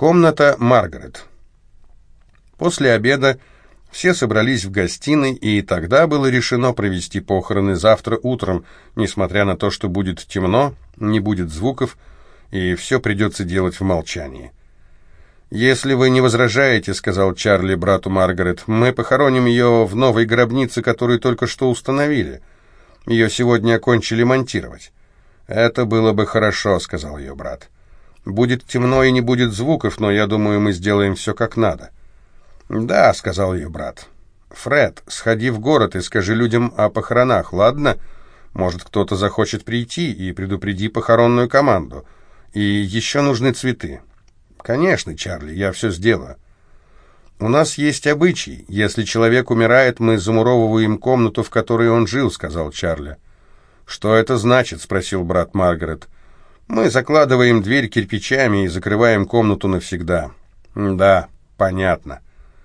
Комната Маргарет. После обеда все собрались в гостиной, и тогда было решено провести похороны завтра утром, несмотря на то, что будет темно, не будет звуков, и все придется делать в молчании. «Если вы не возражаете, — сказал Чарли брату Маргарет, — мы похороним ее в новой гробнице, которую только что установили. Ее сегодня окончили монтировать». «Это было бы хорошо», — сказал ее брат. «Будет темно и не будет звуков, но я думаю, мы сделаем все как надо». «Да», — сказал ее брат. «Фред, сходи в город и скажи людям о похоронах, ладно? Может, кто-то захочет прийти и предупреди похоронную команду. И еще нужны цветы». «Конечно, Чарли, я все сделаю». «У нас есть обычай. Если человек умирает, мы замуровываем комнату, в которой он жил», — сказал Чарли. «Что это значит?» — спросил брат Маргарет. «Мы закладываем дверь кирпичами и закрываем комнату навсегда». «Да, понятно».